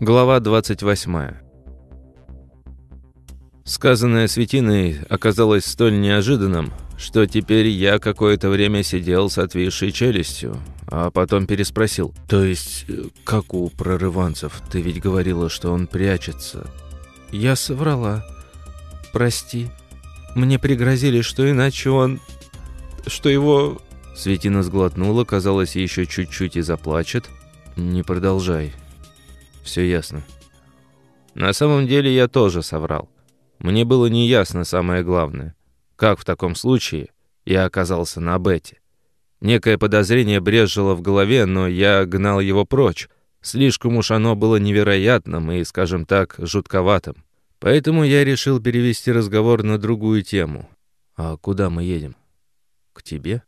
Глава 28. Сказанное Светиной оказалось столь неожиданным, что теперь я какое-то время сидел с отвисшей челюстью, а потом переспросил. «То есть, э, как у прорыванцев? Ты ведь говорила, что он прячется». «Я соврала. Прости. Мне пригрозили, что иначе он... что его...» Светина сглотнула, казалось, еще чуть-чуть и заплачет. «Не продолжай. Все ясно. На самом деле я тоже соврал. Мне было неясно самое главное. Как в таком случае я оказался на бете? Некое подозрение брежило в голове, но я гнал его прочь. Слишком уж оно было невероятным и, скажем так, жутковатым. Поэтому я решил перевести разговор на другую тему. «А куда мы едем?» «К тебе?»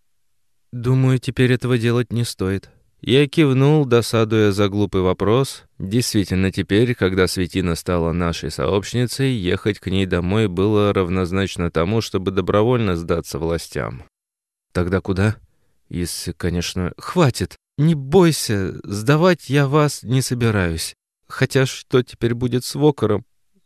«Думаю, теперь этого делать не стоит», я кивнул, досадуя за глупый вопрос. Действительно, теперь, когда Светина стала нашей сообщницей, ехать к ней домой было равнозначно тому, чтобы добровольно сдаться властям. Тогда куда? Если, конечно... Хватит! Не бойся, сдавать я вас не собираюсь. Хотя что теперь будет с Вокером?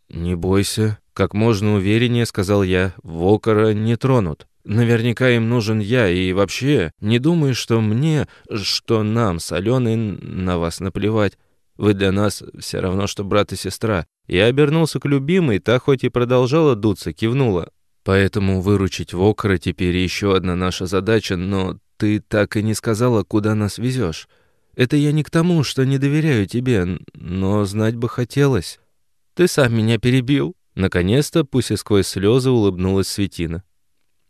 Не бойся, как можно увереннее сказал я, Вокера не тронут. Наверняка им нужен я, и вообще, не думаю, что мне, что нам с Аленой на вас наплевать. Вы для нас все равно, что брат и сестра. Я обернулся к любимой, та хоть и продолжала дуться, кивнула. Поэтому выручить Вокера теперь еще одна наша задача, но ты так и не сказала, куда нас везешь. Это я не к тому, что не доверяю тебе, но знать бы хотелось. Ты сам меня перебил. Наконец-то, пусть и сквозь слезы, улыбнулась Светина.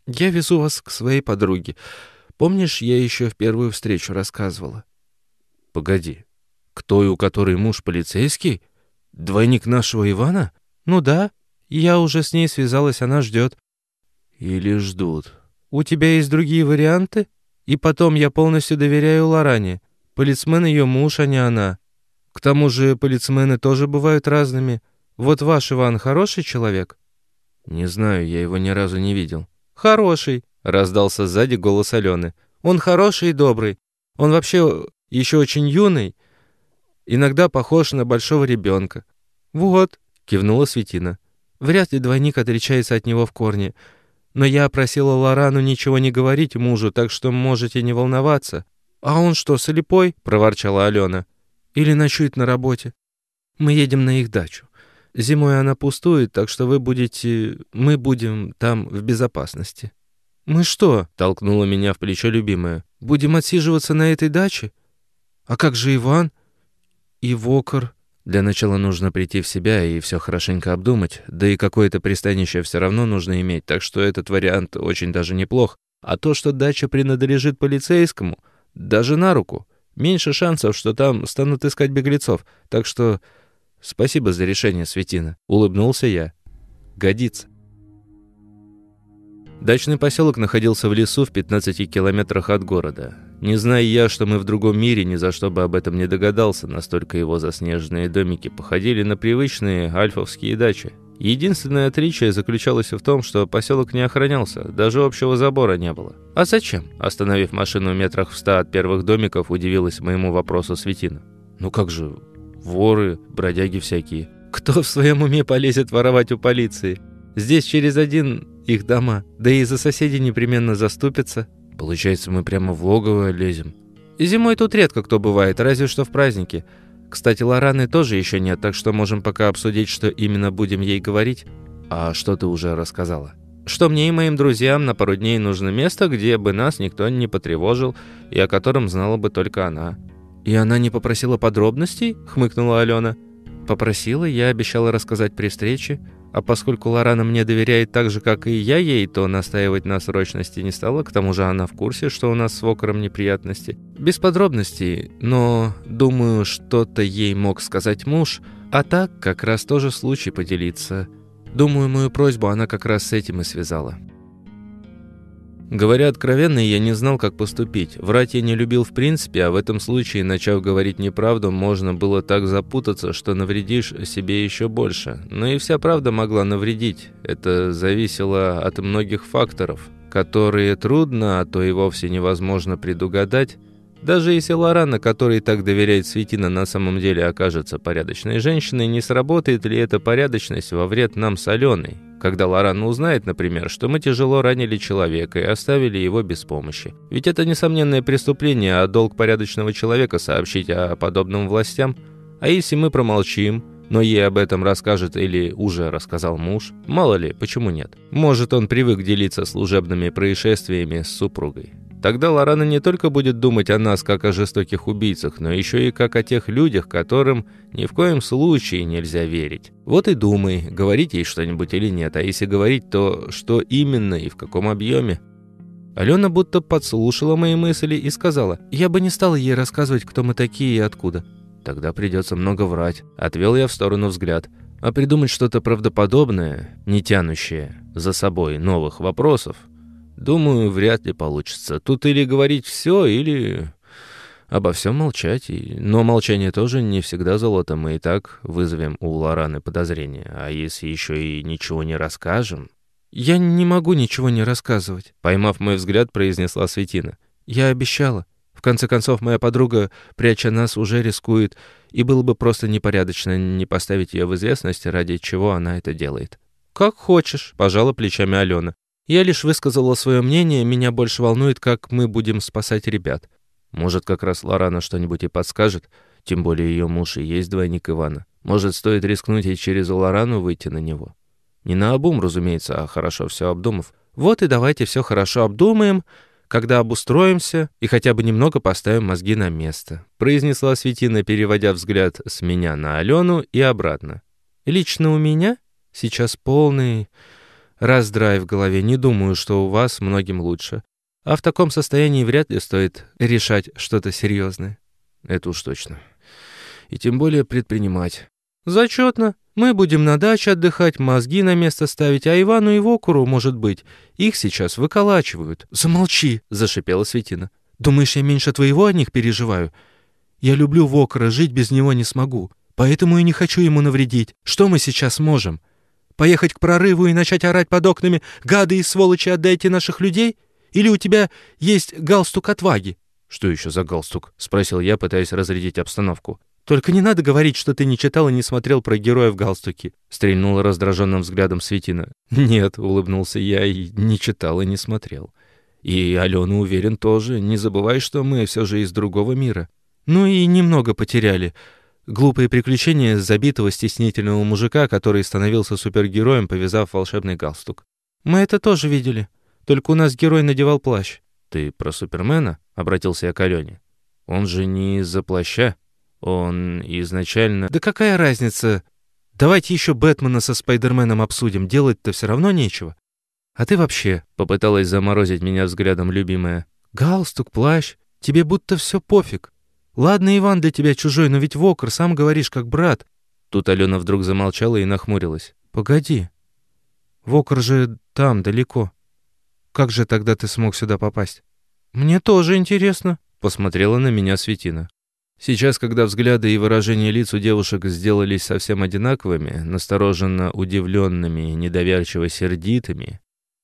Я везу вас к своей подруге. Помнишь, я еще в первую встречу рассказывала? Погоди. К той, у которой муж полицейский? Двойник нашего Ивана? Ну да. Я уже с ней связалась, она ждет. Или ждут. У тебя есть другие варианты? И потом я полностью доверяю Лоране. Полицмен ее муж, а не она. К тому же полицмены тоже бывают разными. Вот ваш Иван хороший человек? Не знаю, я его ни разу не видел. «Хороший», — раздался сзади голос Алены. «Он хороший и добрый. Он вообще еще очень юный, иногда похож на большого ребенка». «Вот», — кивнула Светина. «Вряд ли двойник отличается от него в корне. Но я просила Лорану ничего не говорить мужу, так что можете не волноваться». «А он что, слепой?» — проворчала Алена. «Или ночует на работе?» «Мы едем на их дачу. Зимой она пустует, так что вы будете... Мы будем там в безопасности». «Мы что?» — толкнула меня в плечо любимая. «Будем отсиживаться на этой даче? А как же Иван? И Вокер?» Для начала нужно прийти в себя и все хорошенько обдумать, да и какое-то пристанище все равно нужно иметь, так что этот вариант очень даже неплох. А то, что дача принадлежит полицейскому, даже на руку. Меньше шансов, что там станут искать беглецов, так что «Спасибо за решение, Светина», — улыбнулся я. «Годится». Дачный поселок находился в лесу в 15 километрах от города. Не зная я, что мы в другом мире, ни за что бы об этом не догадался, настолько его заснеженные домики походили на привычные альфовские дачи. Единственное отличие заключалось в том, что поселок не охранялся, даже общего забора не было. «А зачем?» Остановив машину в метрах в ста от первых домиков, удивилась моему вопросу Светина. «Ну как же, воры, бродяги всякие. Кто в своем уме полезет воровать у полиции? Здесь через один их дома, да и за соседей непременно заступятся. Получается, мы прямо в логово лезем. И зимой тут редко кто бывает, разве что в праздники. Кстати, Лораны тоже еще нет, так что можем пока обсудить, что именно будем ей говорить. А что ты уже рассказала? Что мне и моим друзьям на пару дней нужно место, где бы нас никто не потревожил, и о котором знала бы только она. «И она не попросила подробностей?» — хмыкнула Алена. «Попросила, я обещала рассказать при встрече. А поскольку Лорана мне доверяет так же, как и я ей, то настаивать на срочности не стала. К тому же она в курсе, что у нас с Вокером неприятности. Без подробностей, но, думаю, что-то ей мог сказать муж. А так, как раз тоже случай поделиться. Думаю, мою просьбу она как раз с этим и связала». Говоря откровенно, я не знал, как поступить. Врать я не любил в принципе, а в этом случае, начав говорить неправду, можно было так запутаться, что навредишь себе еще больше. Но и вся правда могла навредить. Это зависело от многих факторов, которые трудно, а то и вовсе невозможно предугадать. Даже если Лорана, которой так доверяет Светина, на самом деле окажется порядочной женщиной, не сработает ли эта порядочность во вред нам с Аленой? Когда Лорана узнает, например, что мы тяжело ранили человека и оставили его без помощи. Ведь это несомненное преступление, а долг порядочного человека сообщить о подобном властям. А если мы промолчим, но ей об этом расскажет или уже рассказал муж, мало ли, почему нет? Может, он привык делиться служебными происшествиями с супругой. Тогда Лорана не только будет думать о нас как о жестоких убийцах, но еще и как о тех людях, которым ни в коем случае нельзя верить. Вот и думай, говорить ей что-нибудь или нет, а если говорить, то что именно и в каком объеме. Алена будто подслушала мои мысли и сказала, «Я бы не стала ей рассказывать, кто мы такие и откуда». «Тогда придется много врать». Отвел я в сторону взгляд. А придумать что-то правдоподобное, не тянущее за собой новых вопросов, Думаю, вряд ли получится. Тут или говорить все, или обо всем молчать. Но молчание тоже не всегда золото. Мы и так вызовем у Лораны подозрения. А если еще и ничего не расскажем... «Я не могу ничего не рассказывать», — поймав мой взгляд, произнесла Светина. «Я обещала. В конце концов, моя подруга, пряча нас, уже рискует, и было бы просто непорядочно не поставить ее в известность, ради чего она это делает». «Как хочешь», — пожала плечами Алена. Я лишь высказала свое мнение, меня больше волнует, как мы будем спасать ребят. Может, как раз Лорана что-нибудь и подскажет, тем более ее муж и есть двойник Ивана. Может, стоит рискнуть и через Лорану выйти на него. Не на обум, разумеется, а хорошо все обдумав. Вот и давайте все хорошо обдумаем, когда обустроимся и хотя бы немного поставим мозги на место», произнесла Светина, переводя взгляд с меня на Алену и обратно. «Лично у меня сейчас полный раздрай в голове, не думаю, что у вас многим лучше. А в таком состоянии вряд ли стоит решать что-то серьезное. Это уж точно. И тем более предпринимать. Зачетно. Мы будем на даче отдыхать, мозги на место ставить, а Ивану и Вокуру, может быть, их сейчас выколачивают. Замолчи, зашипела Светина. Думаешь, я меньше твоего о них переживаю? Я люблю Вокра, жить без него не смогу. Поэтому и не хочу ему навредить. Что мы сейчас можем? Поехать к прорыву и начать орать под окнами «Гады и сволочи, отдайте наших людей?» Или у тебя есть галстук отваги?» «Что еще за галстук?» — спросил я, пытаясь разрядить обстановку. «Только не надо говорить, что ты не читал и не смотрел про героев галстуки», — стрельнула раздраженным взглядом Светина. «Нет», — улыбнулся я, — «и не читал и не смотрел. И Алена уверен тоже. Не забывай, что мы все же из другого мира». «Ну и немного потеряли. Глупые приключения забитого стеснительного мужика, который становился супергероем, повязав волшебный галстук. Мы это тоже видели. Только у нас герой надевал плащ. «Ты про Супермена?» — обратился я к Алене. «Он же не из-за плаща. Он изначально...» «Да какая разница? Давайте еще Бэтмена со Спайдерменом обсудим. Делать-то все равно нечего. А ты вообще...» — попыталась заморозить меня взглядом любимая. «Галстук, плащ. Тебе будто все пофиг. Ладно, Иван для тебя чужой, но ведь Вокр, сам говоришь, как брат. Тут Алена вдруг замолчала и нахмурилась. Погоди. Вокр же там, далеко. Как же тогда ты смог сюда попасть? Мне тоже интересно. Посмотрела на меня Светина. Сейчас, когда взгляды и выражения лиц у девушек сделались совсем одинаковыми, настороженно удивленными, недоверчиво сердитыми,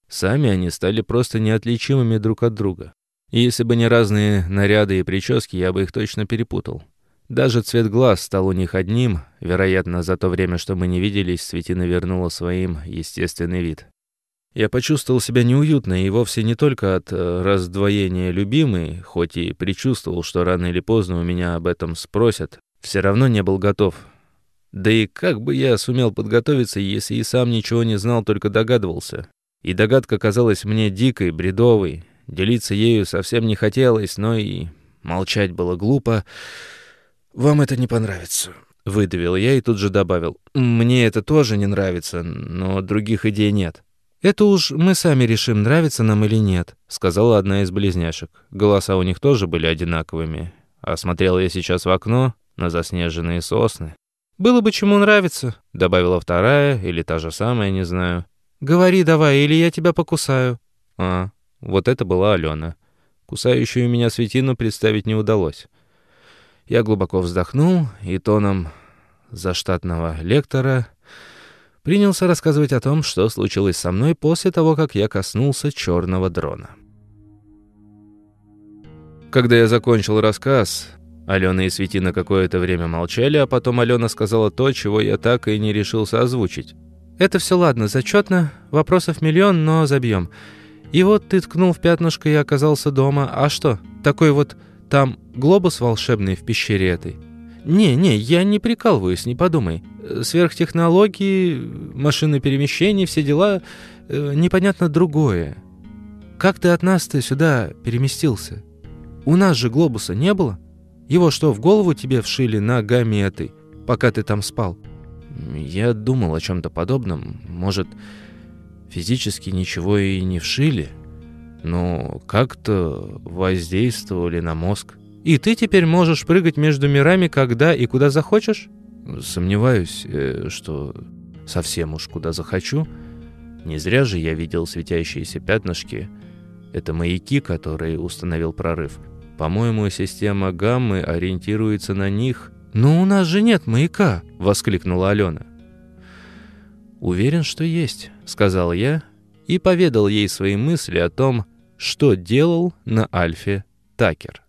сами они стали просто неотличимыми друг от друга. И если бы не разные наряды и прически, я бы их точно перепутал. Даже цвет глаз стал у них одним, вероятно, за то время, что мы не виделись, Светина вернула своим естественный вид. Я почувствовал себя неуютно, и вовсе не только от э, раздвоения любимой, хоть и предчувствовал, что рано или поздно у меня об этом спросят, все равно не был готов. Да и как бы я сумел подготовиться, если и сам ничего не знал, только догадывался. И догадка казалась мне дикой, бредовой, Делиться ею совсем не хотелось, но и молчать было глупо. «Вам это не понравится», — выдавил я и тут же добавил. «Мне это тоже не нравится, но других идей нет». «Это уж мы сами решим, нравится нам или нет», — сказала одна из близняшек. Голоса у них тоже были одинаковыми. А смотрел я сейчас в окно на заснеженные сосны. «Было бы чему нравиться», — добавила вторая, или та же самая, не знаю. «Говори давай, или я тебя покусаю». «А, вот это была Алена. Кусающую меня светину представить не удалось. Я глубоко вздохнул и тоном заштатного лектора принялся рассказывать о том, что случилось со мной после того, как я коснулся черного дрона. Когда я закончил рассказ, Алена и Светина какое-то время молчали, а потом Алена сказала то, чего я так и не решился озвучить. «Это все ладно, зачетно, вопросов миллион, но забьем. И вот ты ткнул в пятнышко и оказался дома. А что, такой вот там глобус волшебный в пещере этой?» «Не, не, я не прикалываюсь, не подумай. Сверхтехнологии, машины перемещений, все дела, э, непонятно другое. Как ты от нас-то сюда переместился? У нас же глобуса не было?» Его что, в голову тебе вшили на гаметы, пока ты там спал?» «Я думал о чем-то подобном. Может, физически ничего и не вшили, но как-то воздействовали на мозг. И ты теперь можешь прыгать между мирами, когда и куда захочешь?» «Сомневаюсь, э, что совсем уж куда захочу. Не зря же я видел светящиеся пятнышки. Это маяки, которые установил прорыв». По-моему, система гаммы ориентируется на них. «Но у нас же нет маяка!» — воскликнула Алена. «Уверен, что есть», — сказал я и поведал ей свои мысли о том, что делал на Альфе Такер.